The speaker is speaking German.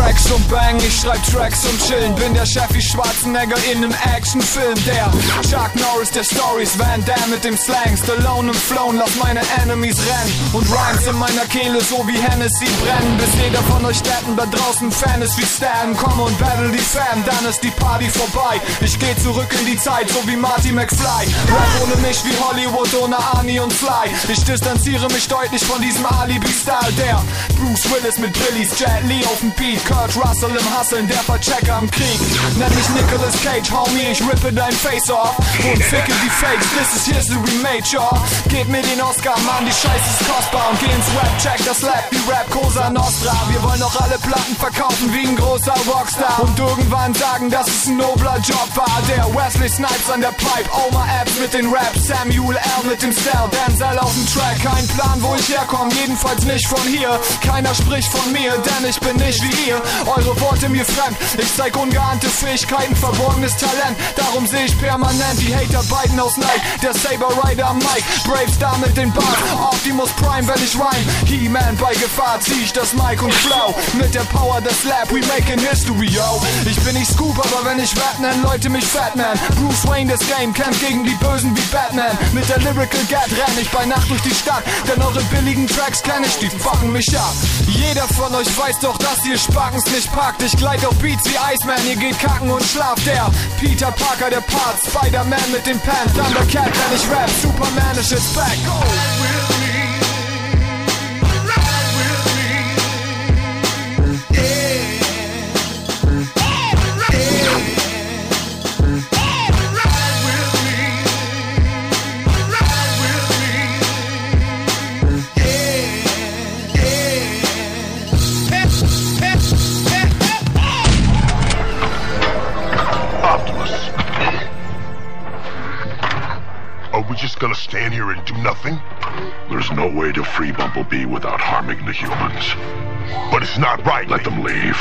Tracks und Bang, ich schreib Tracks und chillen. Bin der Chef wie Schwarzenegger in nem Actionfilm. Der Chuck Norris der Stories, Van Damme mit dem Slang. Stallone und Flown, lass meine Enemies rennen. Und Rhymes in meiner Kehle, so wie Hennessy brennen. Bis jeder von euch Städten da draußen Fan ist wie Stan. Komm und battle die Fam, dann ist die Party vorbei. Ich geh zurück in die Zeit, so wie Marty McFly. Rap ohne mich wie Hollywood ohne Arnie und Fly. Ich distanziere mich deutlich von diesem Alibi-Style. Der Bruce Willis mit Brillis, Jet Lee auf dem Beat. Kurt Russell im Hustlen, der Verchecker im Krieg. Nenn mich Nicolas Cage, homie, ich rippe dein Face off. Und ficke die Fakes, this is history y'all. Gib mir den Oscar, Mann, die Scheiße ist kostbar. Und geh ins Rap, check das Lab, wie Rap Cosa Nostra. Wir wollen doch alle Platten verkaufen wie ein großer Rockstar. Und irgendwann sagen, dass es ein nobler Job war. Der Wesley Snipes an der Pipe, Omar Apps mit den Raps, Samuel L mit dem Style, Denzel auf dem Track. Kein Plan, wo ich herkomme, jedenfalls nicht von hier. Keiner spricht von mir, denn ich bin nicht wie ihr. Eure Worte mir fremd, ich zeig ungeahnte Fähigkeiten, verborgenes Talent. Darum sehe ich permanent die Hater beiden aus Night. Der Saber Rider am Mic, Brave Star mit den Bart, Optimus Prime, wenn ich rhyme. He-Man bei Gefahr, zieh ich das Mic und flow. Mit der Power des Lab, we making history, yo. Ich bin nicht Scoop, aber wenn ich Rap nenn, Leute mich Fatman. Bruce Wayne, das Game, kämpft gegen die Bösen wie Batman. Mit der Lyrical Gat renn ich bei Nacht durch die Stadt. Denn eure billigen Tracks kenn ich, die fucken mich ab. Jeder von euch weiß doch, dass ihr Sparkens nicht packt. Ich gleit auf Beats wie Iceman, ihr geht kacken und schlaft. Der Peter Parker, der Part, Spider-Man mit dem Pen. Thundercat, wenn ich rap, Superman jetzt back. Optimus. Are we just gonna stand here and do nothing? There's no way to free Bumblebee without harming the humans. But it's not right. Let them leave.